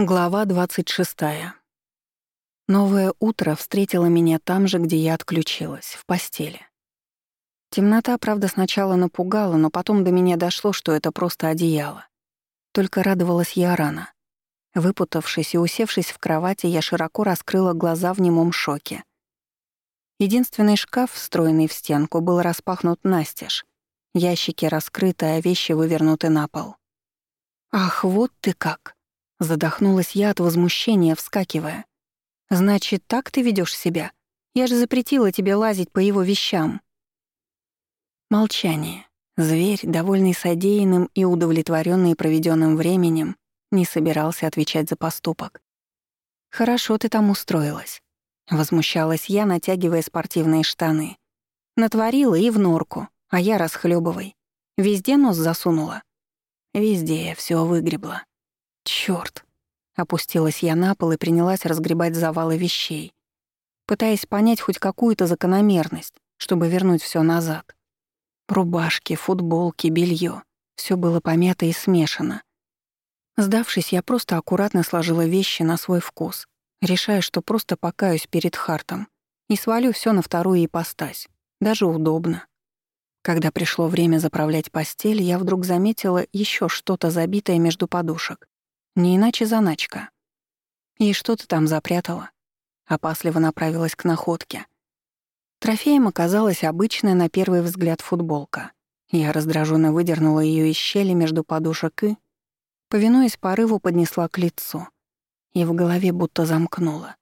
Глава 26. Новое утро встретило меня там же, где я отключилась, в постели. Темнота, правда, сначала напугала, но потом до меня дошло, что это просто одеяло. Только радовалась я рано. Выпутавшись и усевшись в кровати, я широко раскрыла глаза в немом шоке. Единственный шкаф, встроенный в стенку, был распахнут настежь. Ящики раскрыты, а вещи вывернуты на пол. «Ах, вот ты как!» Задохнулась я от возмущения, вскакивая. «Значит, так ты ведёшь себя? Я же запретила тебе лазить по его вещам». Молчание. Зверь, довольный содеянным и удовлетворённый проведённым временем, не собирался отвечать за поступок. «Хорошо ты там устроилась», — возмущалась я, натягивая спортивные штаны. Натворила и в норку, а я расхлёбывай. Везде нос засунула. Везде всё выгребла. Чёрт. Опустилась я на пол и принялась разгребать завалы вещей, пытаясь понять хоть какую-то закономерность, чтобы вернуть всё назад. Рубашки, футболки, белье — всё было помято и смешано. Сдавшись, я просто аккуратно сложила вещи на свой вкус, решая, что просто покаюсь перед Хартом и свалю всё на вторую ипостась. Даже удобно. Когда пришло время заправлять постель, я вдруг заметила ещё что-то забитое между подушек. Не иначе заначка. «И что ты там запрятала?» Опасливо направилась к находке. Трофеем оказалась обычная на первый взгляд футболка. Я раздраженно выдернула ее из щели между подушек и, повинуясь порыву, поднесла к лицу. И в голове будто замкнула.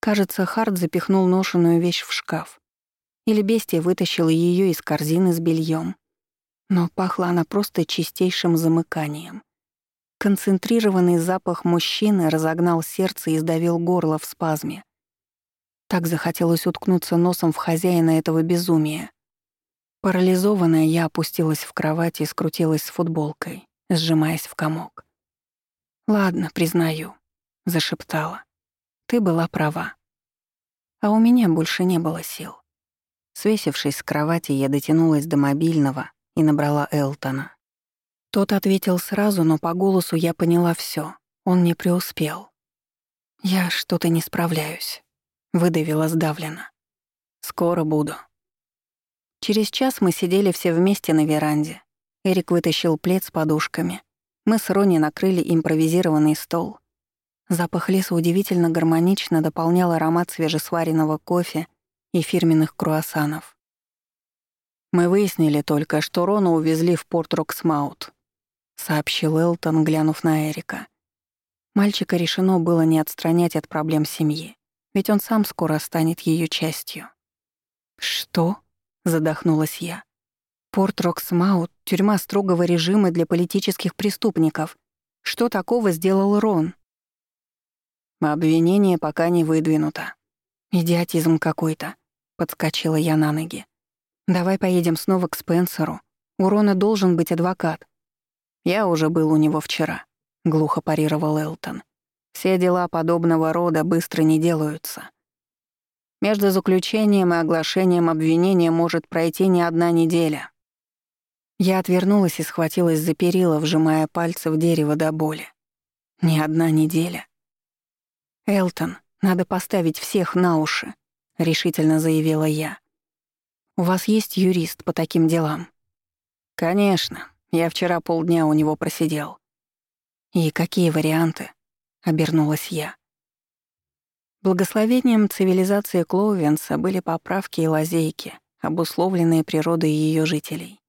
Кажется, Харт запихнул ношеную вещь в шкаф. Или бестия вытащила ее из корзины с бельем. Но пахла она просто чистейшим замыканием — Концентрированный запах мужчины разогнал сердце и сдавил горло в спазме. Так захотелось уткнуться носом в хозяина этого безумия. Парализованная, я опустилась в кровать и скрутилась с футболкой, сжимаясь в комок. «Ладно, признаю», — зашептала. «Ты была права. А у меня больше не было сил». Свесившись с кровати, я дотянулась до мобильного и набрала Элтона. Тот ответил сразу, но по голосу я поняла все. Он не преуспел. «Я что-то не справляюсь», — выдавила сдавленно. «Скоро буду». Через час мы сидели все вместе на веранде. Эрик вытащил плед с подушками. Мы с Ронни накрыли импровизированный стол. Запах леса удивительно гармонично дополнял аромат свежесваренного кофе и фирменных круассанов. Мы выяснили только, что Рона увезли в порт Роксмаут. — сообщил Элтон, глянув на Эрика. Мальчика решено было не отстранять от проблем семьи, ведь он сам скоро станет ее частью. «Что?» — задохнулась я. «Порт Роксмаут — тюрьма строгого режима для политических преступников. Что такого сделал Рон?» «Обвинение пока не выдвинуто. Идиотизм какой-то», — подскочила я на ноги. «Давай поедем снова к Спенсеру. У Рона должен быть адвокат. «Я уже был у него вчера», — глухо парировал Элтон. «Все дела подобного рода быстро не делаются. Между заключением и оглашением обвинения может пройти не одна неделя». Я отвернулась и схватилась за перила, вжимая пальцы в дерево до боли. «Не одна неделя». «Элтон, надо поставить всех на уши», — решительно заявила я. «У вас есть юрист по таким делам?» «Конечно», я вчера полдня у него просидел. И какие варианты? Обернулась я. Благословением цивилизации Клоувенса были поправки и лазейки, обусловленные природой ее жителей.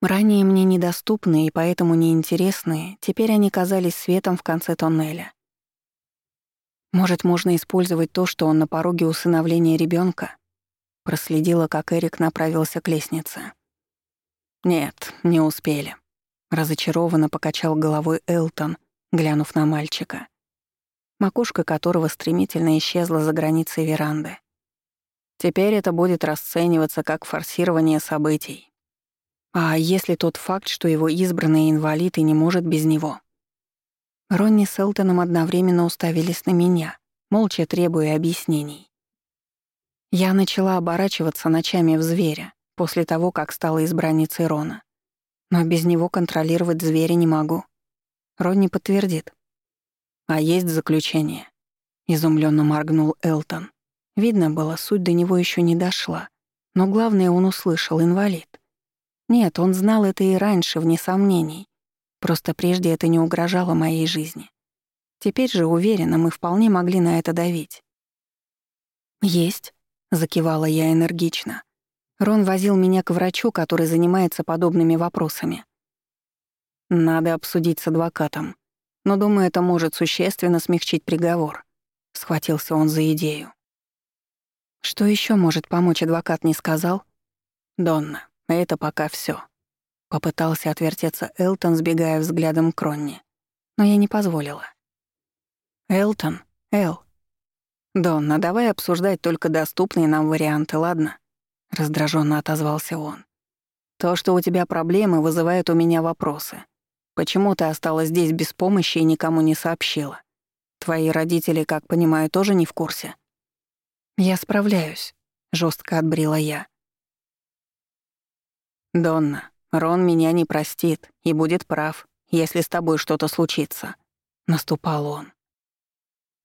Ранее мне недоступные и поэтому неинтересные, теперь они казались светом в конце тоннеля. Может, можно использовать то, что он на пороге усыновления ребенка? Проследила, как Эрик направился к лестнице. «Нет, не успели», — разочарованно покачал головой Элтон, глянув на мальчика, макушка которого стремительно исчезла за границей веранды. «Теперь это будет расцениваться как форсирование событий. А если тот факт, что его избранный инвалид и не может без него?» Ронни с Элтоном одновременно уставились на меня, молча требуя объяснений. Я начала оборачиваться ночами в зверя, после того, как стала избранницей Рона. Но без него контролировать зверя не могу. Ронни подтвердит. а есть заключение?» Изумленно моргнул Элтон. Видно было, суть до него еще не дошла. Но главное, он услышал инвалид. Нет, он знал это и раньше, вне сомнений. Просто прежде это не угрожало моей жизни. Теперь же, уверена, мы вполне могли на это давить. «Есть», — закивала я энергично. Рон возил меня к врачу, который занимается подобными вопросами. «Надо обсудить с адвокатом. Но, думаю, это может существенно смягчить приговор», — схватился он за идею. «Что еще может помочь, адвокат не сказал?» «Донна, это пока все. Попытался отвертеться Элтон, сбегая взглядом к Ронни. Но я не позволила. «Элтон, Эл». «Донна, давай обсуждать только доступные нам варианты, ладно?» Раздраженно отозвался он. «То, что у тебя проблемы, вызывает у меня вопросы. Почему ты осталась здесь без помощи и никому не сообщила? Твои родители, как понимаю, тоже не в курсе?» «Я справляюсь», — жестко отбрила я. «Донна, Рон меня не простит и будет прав, если с тобой что-то случится», — наступал он.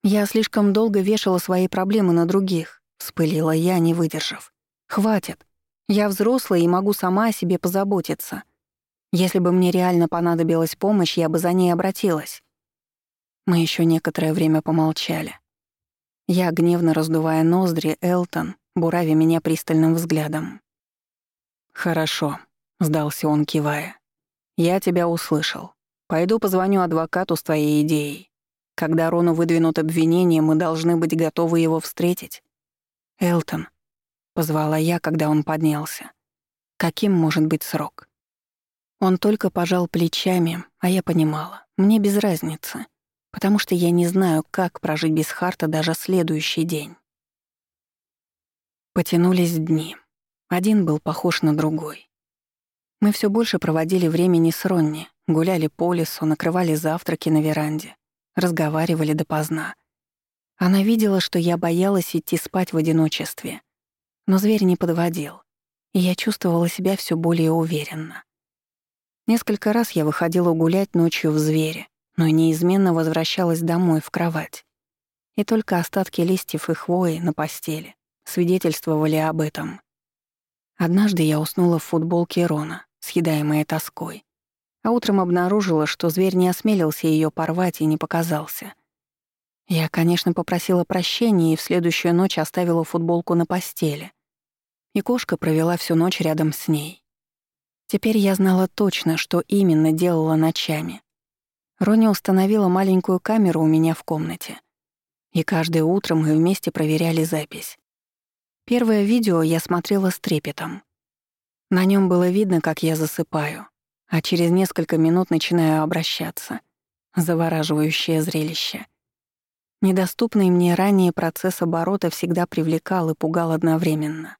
«Я слишком долго вешала свои проблемы на других», — вспылила я, не выдержав. «Хватит. Я взрослая и могу сама о себе позаботиться. Если бы мне реально понадобилась помощь, я бы за ней обратилась». Мы еще некоторое время помолчали. Я, гневно раздувая ноздри, Элтон, бурави меня пристальным взглядом. «Хорошо», — сдался он, кивая. «Я тебя услышал. Пойду позвоню адвокату с твоей идеей. Когда Рону выдвинут обвинение, мы должны быть готовы его встретить». «Элтон», — позвала я, когда он поднялся. «Каким может быть срок?» Он только пожал плечами, а я понимала, мне без разницы, потому что я не знаю, как прожить без Харта даже следующий день. Потянулись дни. Один был похож на другой. Мы все больше проводили времени с Ронни, гуляли по лесу, накрывали завтраки на веранде, разговаривали допоздна. Она видела, что я боялась идти спать в одиночестве. Но зверь не подводил, и я чувствовала себя все более уверенно. Несколько раз я выходила гулять ночью в звере, но неизменно возвращалась домой в кровать. И только остатки листьев и хвои на постели свидетельствовали об этом. Однажды я уснула в футболке Рона, съедаемая тоской. А утром обнаружила, что зверь не осмелился ее порвать и не показался. Я, конечно, попросила прощения и в следующую ночь оставила футболку на постели. И кошка провела всю ночь рядом с ней. Теперь я знала точно, что именно делала ночами. Рони установила маленькую камеру у меня в комнате. И каждое утро мы вместе проверяли запись. Первое видео я смотрела с трепетом. На нем было видно, как я засыпаю, а через несколько минут начинаю обращаться. Завораживающее зрелище. Недоступный мне ранее процесс оборота всегда привлекал и пугал одновременно.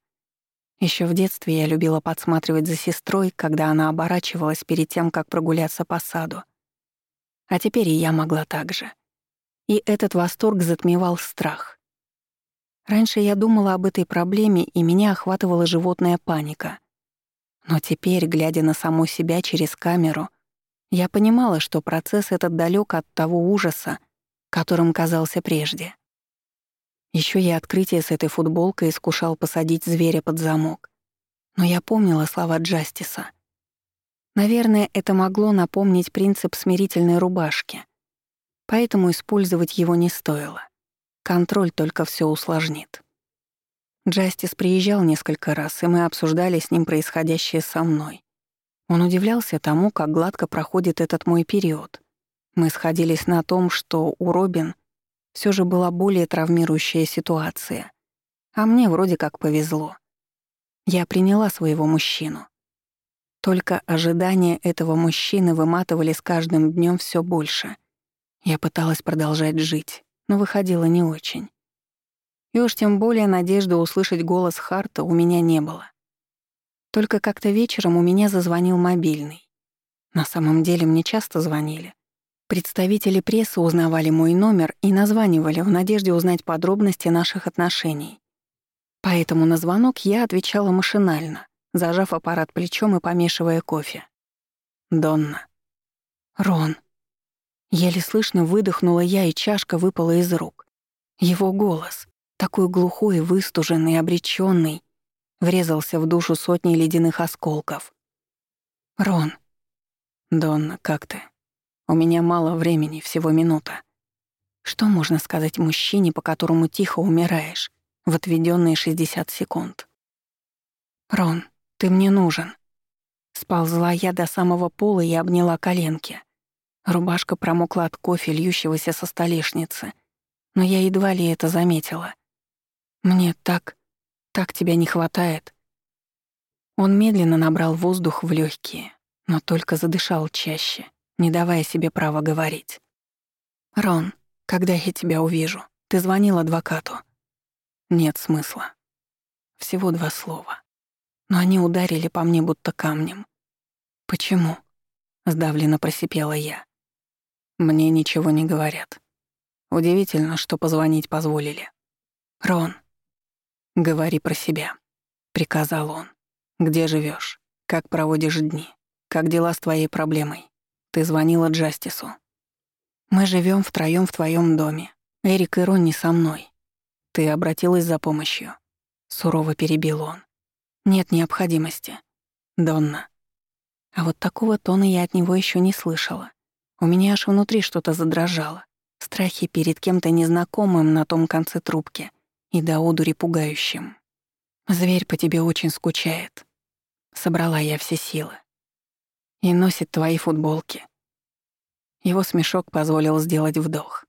Еще в детстве я любила подсматривать за сестрой, когда она оборачивалась перед тем, как прогуляться по саду. А теперь и я могла так же. И этот восторг затмевал страх. Раньше я думала об этой проблеме, и меня охватывала животная паника. Но теперь, глядя на саму себя через камеру, я понимала, что процесс этот далек от того ужаса, которым казался прежде. Еще я открытие с этой футболкой искушал посадить зверя под замок. Но я помнила слова Джастиса. Наверное, это могло напомнить принцип смирительной рубашки. Поэтому использовать его не стоило. Контроль только все усложнит. Джастис приезжал несколько раз, и мы обсуждали с ним происходящее со мной. Он удивлялся тому, как гладко проходит этот мой период. Мы сходились на том, что у Робин все же была более травмирующая ситуация. А мне вроде как повезло. Я приняла своего мужчину. Только ожидания этого мужчины выматывали с каждым днем все больше. Я пыталась продолжать жить, но выходило не очень. И уж тем более надежды услышать голос Харта у меня не было. Только как-то вечером у меня зазвонил мобильный. На самом деле мне часто звонили. Представители прессы узнавали мой номер и названивали в надежде узнать подробности наших отношений. Поэтому на звонок я отвечала машинально, зажав аппарат плечом и помешивая кофе. «Донна». «Рон». Еле слышно выдохнула я, и чашка выпала из рук. Его голос, такой глухой, выстуженный, обреченный, врезался в душу сотни ледяных осколков. «Рон». «Донна, как ты? У меня мало времени, всего минута». Что можно сказать мужчине, по которому тихо умираешь, в отведенные 60 секунд? «Рон, ты мне нужен». Сползла я до самого пола и обняла коленки. Рубашка промокла от кофе, льющегося со столешницы, но я едва ли это заметила. «Мне так, так тебя не хватает». Он медленно набрал воздух в легкие, но только задышал чаще, не давая себе права говорить. «Рон, когда я тебя увижу, ты звонил адвокату?» «Нет смысла». Всего два слова. Но они ударили по мне будто камнем. «Почему?» — сдавленно просипела я. Мне ничего не говорят. Удивительно, что позвонить позволили. «Рон, говори про себя», — приказал он. «Где живешь? Как проводишь дни? Как дела с твоей проблемой? Ты звонила Джастису. Мы живем втроём в твоем доме. Эрик и Ронни со мной. Ты обратилась за помощью?» Сурово перебил он. «Нет необходимости. Донна». А вот такого тона я от него еще не слышала. У меня аж внутри что-то задрожало. Страхи перед кем-то незнакомым на том конце трубки и до одури пугающим. «Зверь по тебе очень скучает». Собрала я все силы. И носит твои футболки. Его смешок позволил сделать вдох.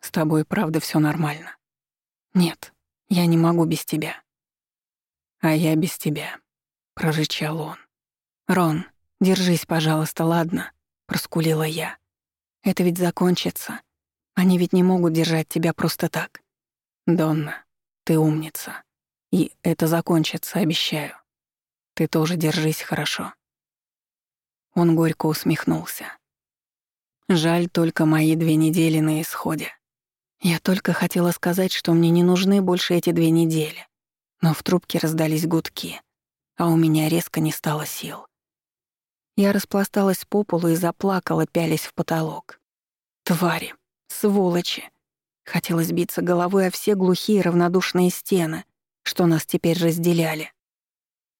«С тобой, правда, все нормально?» «Нет, я не могу без тебя». «А я без тебя», — прорычал он. «Рон, держись, пожалуйста, ладно?» — проскулила я. «Это ведь закончится. Они ведь не могут держать тебя просто так. Донна, ты умница. И это закончится, обещаю. Ты тоже держись хорошо». Он горько усмехнулся. «Жаль только мои две недели на исходе. Я только хотела сказать, что мне не нужны больше эти две недели. Но в трубке раздались гудки, а у меня резко не стало сил. Я распласталась по полу и заплакала, пялясь в потолок. Твари, сволочи. Хотелось биться головой о все глухие равнодушные стены, что нас теперь разделяли.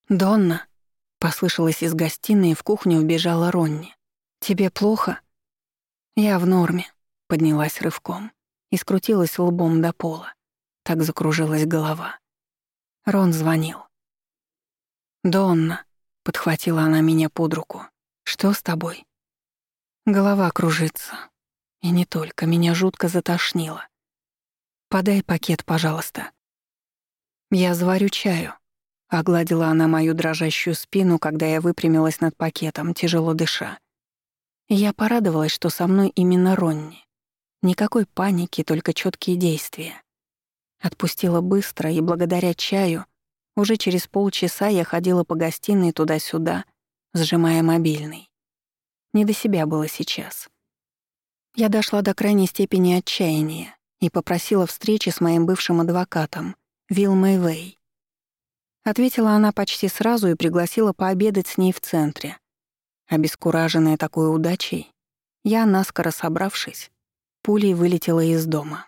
«Донна», — послышалась из гостиной, и в кухню убежала Ронни. «Тебе плохо?» «Я в норме», — поднялась рывком и скрутилась лбом до пола. Так закружилась голова. Рон звонил. «Донна», Подхватила она меня под руку. «Что с тобой?» Голова кружится. И не только, меня жутко затошнило. «Подай пакет, пожалуйста». «Я заварю чаю», — огладила она мою дрожащую спину, когда я выпрямилась над пакетом, тяжело дыша. я порадовалась, что со мной именно Ронни. Никакой паники, только четкие действия. Отпустила быстро, и благодаря чаю уже через полчаса я ходила по гостиной туда-сюда, сжимая мобильный. Не до себя было сейчас. Я дошла до крайней степени отчаяния и попросила встречи с моим бывшим адвокатом, Вилл Мэйвей. Ответила она почти сразу и пригласила пообедать с ней в центре. Обескураженная такой удачей, я, наскоро собравшись, пулей вылетела из дома.